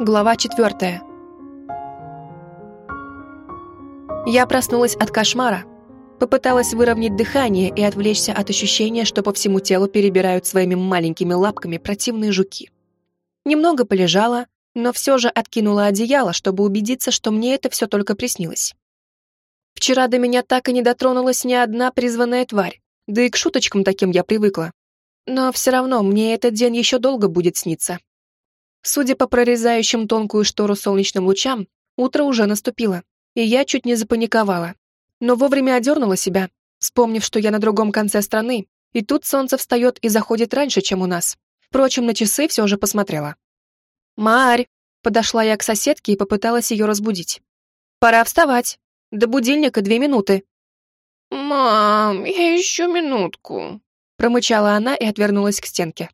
Глава четвертая. Я проснулась от кошмара. Попыталась выровнять дыхание и отвлечься от ощущения, что по всему телу перебирают своими маленькими лапками противные жуки. Немного полежала, но все же откинула одеяло, чтобы убедиться, что мне это все только приснилось. Вчера до меня так и не дотронулась ни одна призванная тварь, да и к шуточкам таким я привыкла. Но все равно мне этот день еще долго будет сниться. Судя по прорезающим тонкую штору солнечным лучам, утро уже наступило, и я чуть не запаниковала. Но вовремя одернула себя, вспомнив, что я на другом конце страны, и тут солнце встает и заходит раньше, чем у нас. Впрочем, на часы все же посмотрела. «Марь!» — подошла я к соседке и попыталась ее разбудить. «Пора вставать. До будильника две минуты». «Мам, я еще минутку», — промычала она и отвернулась к стенке.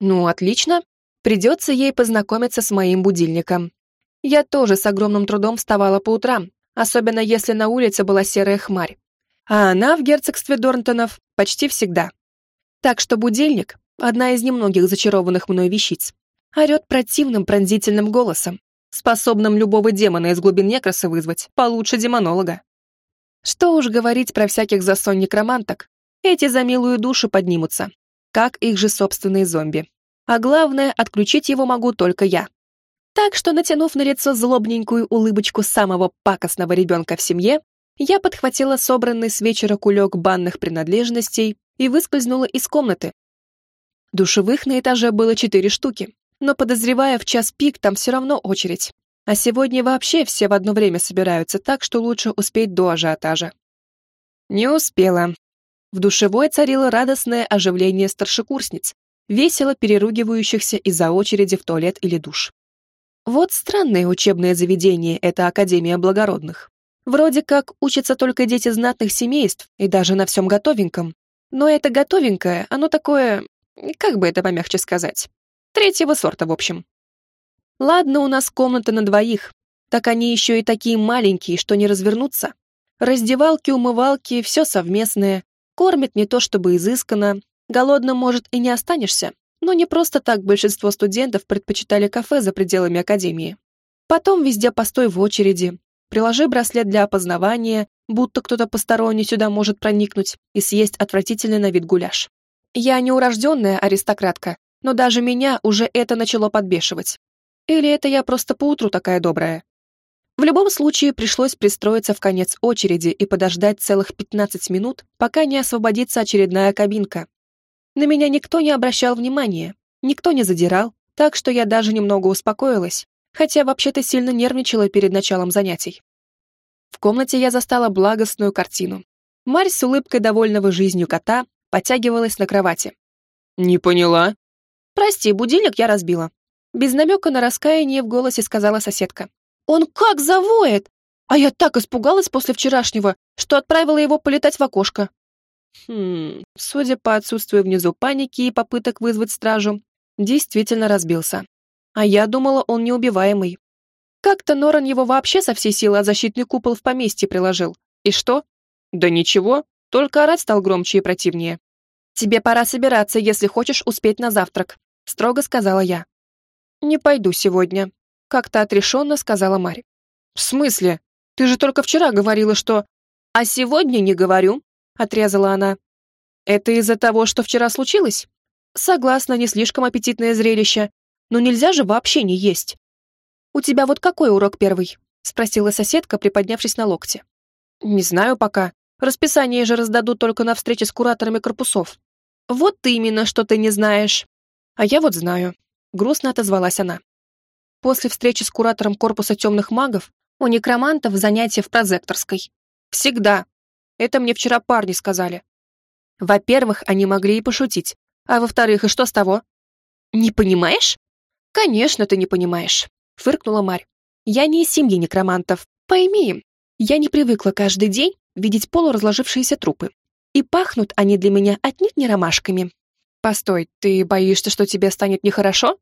«Ну, отлично. Придется ей познакомиться с моим будильником. Я тоже с огромным трудом вставала по утрам, особенно если на улице была серая хмарь. А она в герцогстве Дорнтонов почти всегда. Так что будильник — одна из немногих зачарованных мной вещиц. Орет противным пронзительным голосом, способным любого демона из глубин некраса вызвать, получше демонолога. Что уж говорить про всяких засон-некроманток, эти за милую душу поднимутся, как их же собственные зомби. А главное, отключить его могу только я. Так что, натянув на лицо злобненькую улыбочку самого пакостного ребенка в семье, я подхватила собранный с вечера кулек банных принадлежностей и выскользнула из комнаты. Душевых на этаже было четыре штуки, но, подозревая, в час пик там все равно очередь. А сегодня вообще все в одно время собираются, так что лучше успеть до ажиотажа. Не успела. В душевой царило радостное оживление старшекурсниц, весело переругивающихся из-за очереди в туалет или душ. Вот странное учебное заведение это Академия Благородных. Вроде как учатся только дети знатных семейств и даже на всем готовеньком. Но это готовенькое, оно такое, как бы это помягче сказать, третьего сорта в общем. Ладно, у нас комната на двоих, так они еще и такие маленькие, что не развернутся. Раздевалки, умывалки, все совместное, кормят не то чтобы изысканно, Голодным, может, и не останешься, но не просто так большинство студентов предпочитали кафе за пределами академии. Потом везде постой в очереди, приложи браслет для опознавания, будто кто-то посторонний сюда может проникнуть и съесть отвратительный на вид гуляш. Я не урожденная аристократка, но даже меня уже это начало подбешивать. Или это я просто поутру такая добрая? В любом случае пришлось пристроиться в конец очереди и подождать целых 15 минут, пока не освободится очередная кабинка, на меня никто не обращал внимания, никто не задирал, так что я даже немного успокоилась, хотя вообще-то сильно нервничала перед началом занятий. В комнате я застала благостную картину. Марь с улыбкой довольного жизнью кота подтягивалась на кровати. «Не поняла?» «Прости, будильник я разбила». Без намека на раскаяние в голосе сказала соседка. «Он как завоет! А я так испугалась после вчерашнего, что отправила его полетать в окошко. Хм, судя по отсутствию внизу паники и попыток вызвать стражу, действительно разбился. А я думала, он неубиваемый. Как-то Норан его вообще со всей силы о защитный купол в поместье приложил. И что? Да ничего, только орать стал громче и противнее. «Тебе пора собираться, если хочешь успеть на завтрак», — строго сказала я. «Не пойду сегодня», — как-то отрешенно сказала Марь. «В смысле? Ты же только вчера говорила, что...» «А сегодня не говорю», отрезала она. Это из-за того, что вчера случилось? Согласна, не слишком аппетитное зрелище, но нельзя же вообще не есть. У тебя вот какой урок первый? спросила соседка, приподнявшись на локте. Не знаю пока. Расписание же раздадут только на встрече с кураторами корпусов. Вот именно, что ты не знаешь. А я вот знаю. Грустно отозвалась она. После встречи с куратором корпуса темных магов у некромантов занятия в прозекторской. Всегда, это мне вчера парни сказали. Во-первых, они могли и пошутить. А во-вторых, и что с того? Не понимаешь? Конечно, ты не понимаешь, фыркнула Марь. Я не из семьи некромантов. Пойми, я не привыкла каждый день видеть полуразложившиеся трупы. И пахнут они для меня отнюдь не ромашками. Постой, ты боишься, что тебе станет нехорошо?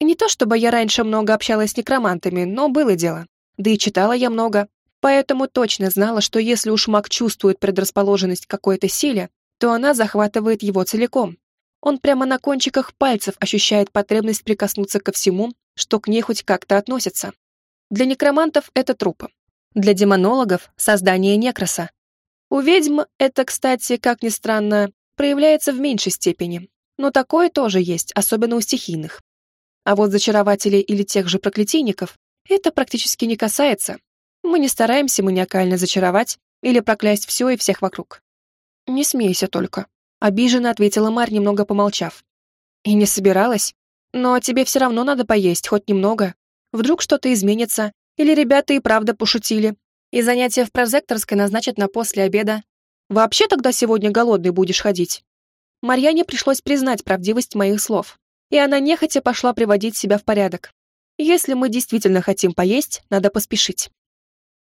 Не то чтобы я раньше много общалась с некромантами, но было дело. Да и читала я много. Поэтому точно знала, что если уж маг чувствует предрасположенность какой-то силе, то она захватывает его целиком. Он прямо на кончиках пальцев ощущает потребность прикоснуться ко всему, что к ней хоть как-то относятся. Для некромантов это трупы. Для демонологов — создание некроса. У ведьм это, кстати, как ни странно, проявляется в меньшей степени. Но такое тоже есть, особенно у стихийных. А вот зачарователей или тех же проклятийников это практически не касается. Мы не стараемся маниакально зачаровать или проклясть все и всех вокруг. «Не смейся только», — обиженно ответила Марь, немного помолчав. «И не собиралась. Но тебе все равно надо поесть, хоть немного. Вдруг что-то изменится, или ребята и правда пошутили, и занятия в прозекторской назначат на после обеда. Вообще тогда сегодня голодный будешь ходить». Марьяне пришлось признать правдивость моих слов, и она нехотя пошла приводить себя в порядок. Если мы действительно хотим поесть, надо поспешить.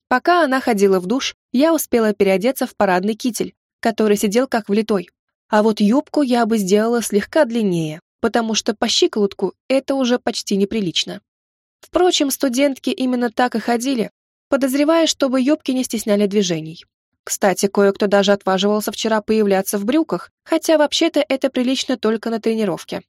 Пока она ходила в душ, я успела переодеться в парадный китель, который сидел как влитой. А вот юбку я бы сделала слегка длиннее, потому что по щиколотку это уже почти неприлично. Впрочем, студентки именно так и ходили, подозревая, чтобы юбки не стесняли движений. Кстати, кое-кто даже отваживался вчера появляться в брюках, хотя вообще-то это прилично только на тренировке.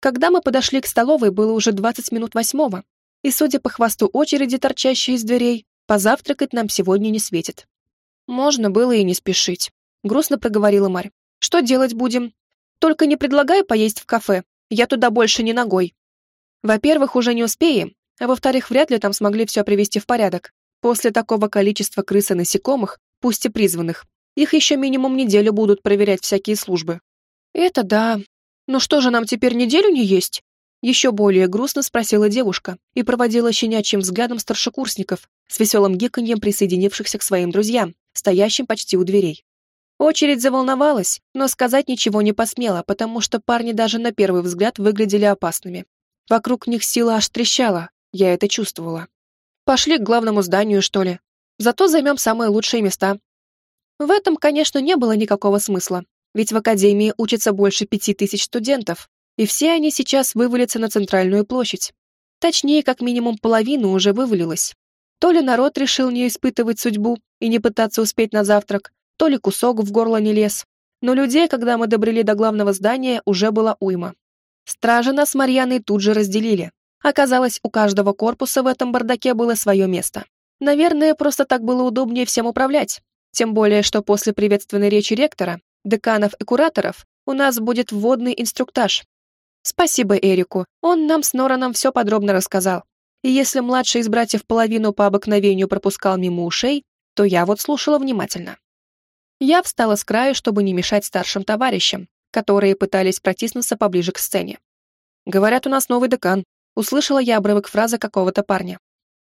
Когда мы подошли к столовой, было уже 20 минут восьмого, и, судя по хвосту очереди, торчащей из дверей, позавтракать нам сегодня не светит. Можно было и не спешить. Грустно проговорила Марь. Что делать будем? Только не предлагай поесть в кафе. Я туда больше не ногой. Во-первых, уже не успеем, а во-вторых, вряд ли там смогли все привести в порядок. После такого количества крыс и насекомых, пусть и призванных, их еще минимум неделю будут проверять всякие службы. Это да, «Ну что же, нам теперь неделю не есть?» Еще более грустно спросила девушка и проводила щенячьим взглядом старшекурсников с веселым гиканьем присоединившихся к своим друзьям, стоящим почти у дверей. Очередь заволновалась, но сказать ничего не посмела, потому что парни даже на первый взгляд выглядели опасными. Вокруг них сила аж трещала, я это чувствовала. Пошли к главному зданию, что ли. Зато займем самые лучшие места. В этом, конечно, не было никакого смысла, ведь в академии учатся больше пяти тысяч студентов, и все они сейчас вывалятся на центральную площадь. Точнее, как минимум половина уже вывалилась. То ли народ решил не испытывать судьбу и не пытаться успеть на завтрак, то ли кусок в горло не лез. Но людей, когда мы добрели до главного здания, уже была уйма. Стражи нас с Марьяной тут же разделили. Оказалось, у каждого корпуса в этом бардаке было свое место. Наверное, просто так было удобнее всем управлять. Тем более, что после приветственной речи ректора деканов и кураторов, у нас будет вводный инструктаж. Спасибо Эрику, он нам с Нораном все подробно рассказал. И если младший из братьев половину по обыкновению пропускал мимо ушей, то я вот слушала внимательно. Я встала с краю, чтобы не мешать старшим товарищам, которые пытались протиснуться поближе к сцене. «Говорят, у нас новый декан», — услышала я обрывок фразы какого-то парня.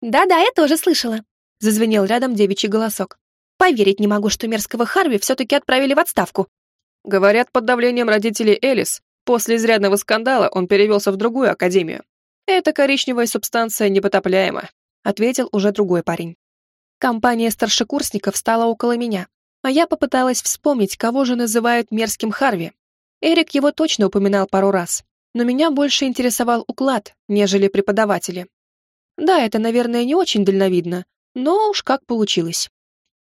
«Да-да, я тоже слышала», — зазвенел рядом девичий голосок. Поверить не могу, что мерзкого Харви все-таки отправили в отставку. Говорят, под давлением родителей Элис, после изрядного скандала он перевелся в другую академию. Эта коричневая субстанция непотопляема, ответил уже другой парень. Компания старшекурсников стала около меня, а я попыталась вспомнить, кого же называют мерзким Харви. Эрик его точно упоминал пару раз, но меня больше интересовал уклад, нежели преподаватели. Да, это, наверное, не очень дальновидно, но уж как получилось.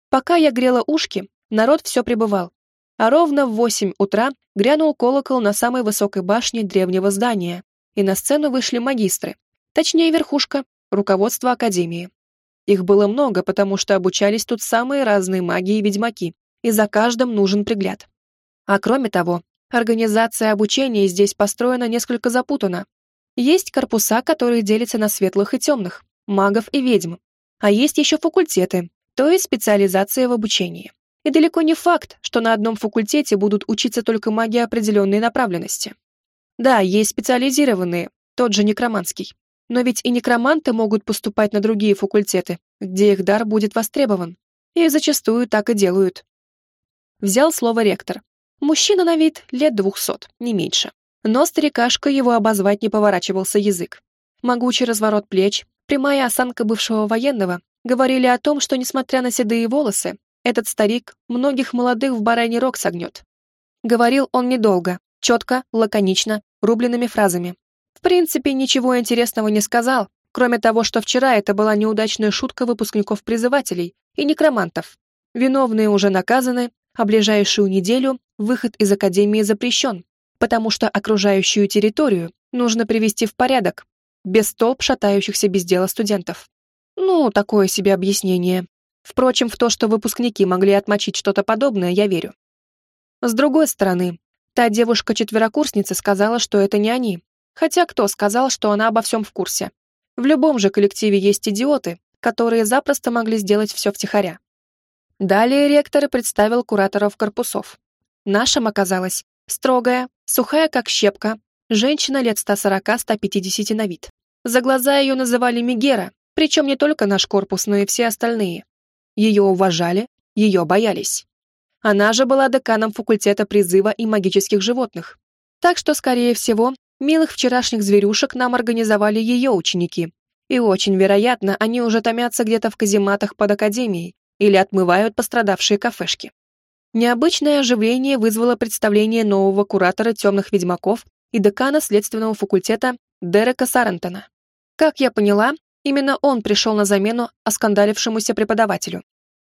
Пока я грела ушки, народ все пребывал. А ровно в восемь утра грянул колокол на самой высокой башне древнего здания, и на сцену вышли магистры, точнее верхушка, руководство Академии. Их было много, потому что обучались тут самые разные маги и ведьмаки, и за каждым нужен пригляд. А кроме того, организация обучения здесь построена несколько запутанно. Есть корпуса, которые делятся на светлых и темных, магов и ведьм. А есть еще факультеты, то есть специализация в обучении. И далеко не факт, что на одном факультете будут учиться только маги определенной направленности. Да, есть специализированные, тот же некроманский. Но ведь и некроманты могут поступать на другие факультеты, где их дар будет востребован. И зачастую так и делают. Взял слово ректор. Мужчина на вид лет двухсот, не меньше. Но старикашка его обозвать не поворачивался язык. Могучий разворот плеч, прямая осанка бывшего военного говорили о том, что, несмотря на седые волосы, этот старик многих молодых в бараний рог согнет. Говорил он недолго, четко, лаконично, рубленными фразами. В принципе, ничего интересного не сказал, кроме того, что вчера это была неудачная шутка выпускников-призывателей и некромантов. Виновные уже наказаны, а ближайшую неделю выход из Академии запрещен, потому что окружающую территорию нужно привести в порядок. без толп шатающихся без дела студентов. Ну, такое себе объяснение. Впрочем, в то, что выпускники могли отмочить что-то подобное, я верю. С другой стороны, та девушка-четверокурсница сказала, что это не они. Хотя кто сказал, что она обо всем в курсе? В любом же коллективе есть идиоты, которые запросто могли сделать все втихаря. Далее ректор представил кураторов корпусов. Нашим оказалась строгая, сухая как щепка, женщина лет 140-150 на вид. За глаза ее называли Мегера, причем не только наш корпус, но и все остальные. Ее уважали, ее боялись. Она же была деканом факультета призыва и магических животных. Так что, скорее всего, милых вчерашних зверюшек нам организовали ее ученики. И очень вероятно, они уже томятся где-то в казематах под академией или отмывают пострадавшие кафешки. Необычное оживление вызвало представление нового куратора темных ведьмаков и декана следственного факультета Дерека Сарентона. Как я поняла, именно он пришел на замену оскандалившемуся преподавателю.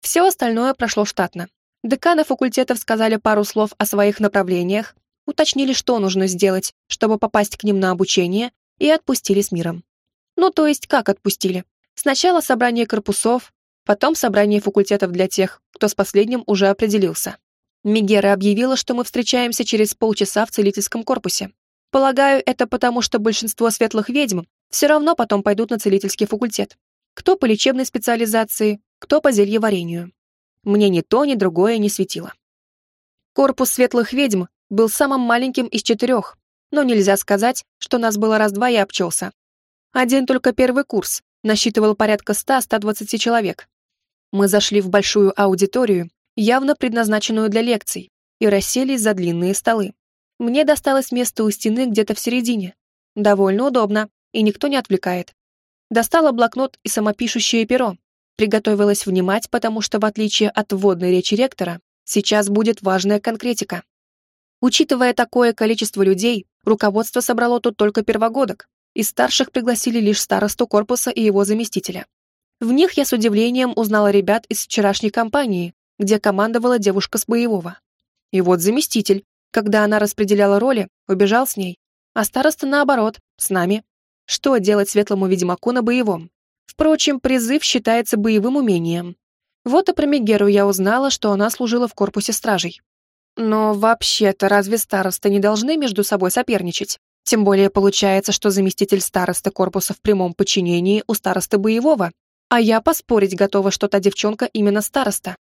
Все остальное прошло штатно. Деканы факультетов сказали пару слов о своих направлениях, уточнили, что нужно сделать, чтобы попасть к ним на обучение, и отпустили с миром. Ну, то есть как отпустили? Сначала собрание корпусов, потом собрание факультетов для тех, кто с последним уже определился. Мигера объявила, что мы встречаемся через полчаса в целительском корпусе. Полагаю, это потому, что большинство светлых ведьм все равно потом пойдут на целительский факультет. Кто по лечебной специализации, кто по зельеварению. Мне ни то, ни другое не светило. Корпус светлых ведьм был самым маленьким из четырех, но нельзя сказать, что нас было раз-два и обчелся. Один только первый курс насчитывал порядка 100-120 человек. Мы зашли в большую аудиторию, явно предназначенную для лекций, и расселись за длинные столы. Мне досталось место у стены где-то в середине. Довольно удобно, и никто не отвлекает. Достала блокнот и самопишущее перо, Приготовилась внимать, потому что, в отличие от вводной речи ректора, сейчас будет важная конкретика. Учитывая такое количество людей, руководство собрало тут только первогодок, из старших пригласили лишь старосту корпуса и его заместителя. В них я с удивлением узнала ребят из вчерашней компании, где командовала девушка с боевого. И вот заместитель, когда она распределяла роли, убежал с ней, а староста наоборот, с нами. Что делать светлому ведьмаку на боевом? Впрочем, призыв считается боевым умением. Вот и про Мегеру я узнала, что она служила в корпусе стражей. Но вообще-то разве старосты не должны между собой соперничать? Тем более получается, что заместитель старосты корпуса в прямом подчинении у старосты боевого, а я поспорить готова, что та девчонка именно староста.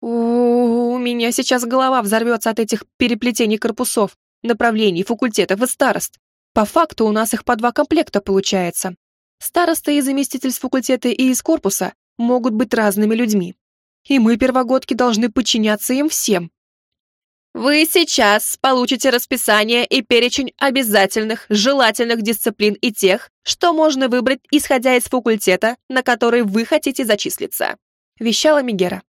У, меня сейчас голова взорвется от этих переплетений корпусов, направлений, факультетов и старост. По факту у нас их по два комплекта получается, Староста и заместитель с факультета и из корпуса могут быть разными людьми. И мы, первогодки, должны подчиняться им всем. Вы сейчас получите расписание и перечень обязательных, желательных дисциплин и тех, что можно выбрать, исходя из факультета, на который вы хотите зачислиться», — вещала Мигера.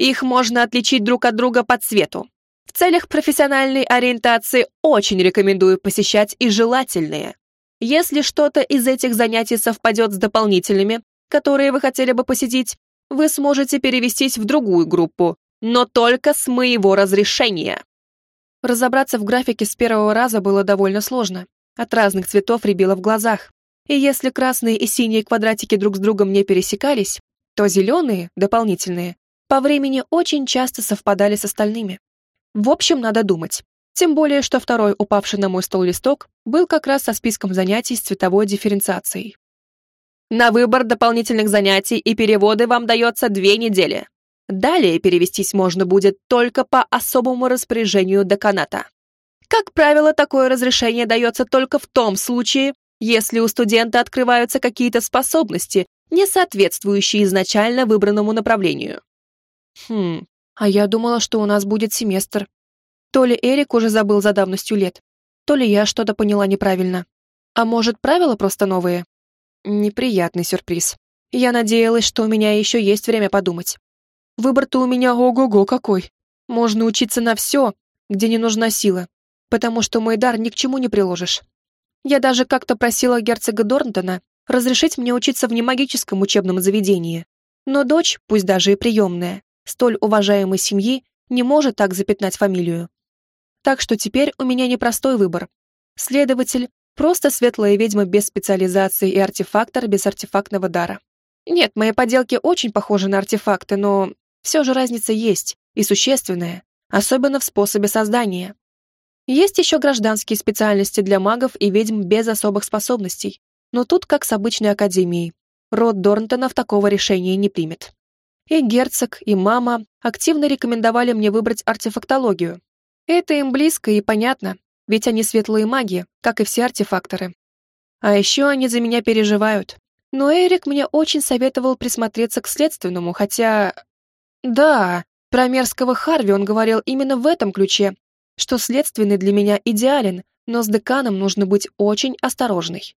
«Их можно отличить друг от друга по цвету. В целях профессиональной ориентации очень рекомендую посещать и желательные. Если что-то из этих занятий совпадет с дополнительными, которые вы хотели бы посетить, вы сможете перевестись в другую группу, но только с моего разрешения. Разобраться в графике с первого раза было довольно сложно. От разных цветов рябило в глазах. И если красные и синие квадратики друг с другом не пересекались, то зеленые, дополнительные, по времени очень часто совпадали с остальными. В общем, надо думать. Тем более, что второй упавший на мой стол листок был как раз со списком занятий с цветовой дифференциацией. На выбор дополнительных занятий и переводы вам дается две недели. Далее перевестись можно будет только по особому распоряжению деканата. Как правило, такое разрешение дается только в том случае, если у студента открываются какие-то способности, не соответствующие изначально выбранному направлению. Хм, а я думала, что у нас будет семестр, то ли Эрик уже забыл за давностью лет, то ли я что-то поняла неправильно. А может, правила просто новые? Неприятный сюрприз. Я надеялась, что у меня еще есть время подумать. Выбор-то у меня ого-го какой. Можно учиться на все, где не нужна сила, потому что мой дар ни к чему не приложишь. Я даже как-то просила герцога Дорнтона разрешить мне учиться в немагическом учебном заведении. Но дочь, пусть даже и приемная, столь уважаемой семьи, не может так запятнать фамилию. Так что теперь у меня непростой выбор. Следователь, Просто светлая ведьма без специализации и артефактор без артефактного дара. Нет, мои поделки очень похожи на артефакты, но все же разница есть, и существенная, особенно в способе создания. Есть еще гражданские специальности для магов и ведьм без особых способностей, но тут как с обычной академией. Род Дорнтонов такого решения не примет. И герцог, и мама активно рекомендовали мне выбрать артефактологию. Это им близко и понятно, ведь они светлые маги, как и все артефакторы. А еще они за меня переживают. Но Эрик мне очень советовал присмотреться к следственному, хотя... Да, про мерзкого Харви он говорил именно в этом ключе, что следственный для меня идеален, но с деканом нужно быть очень осторожной.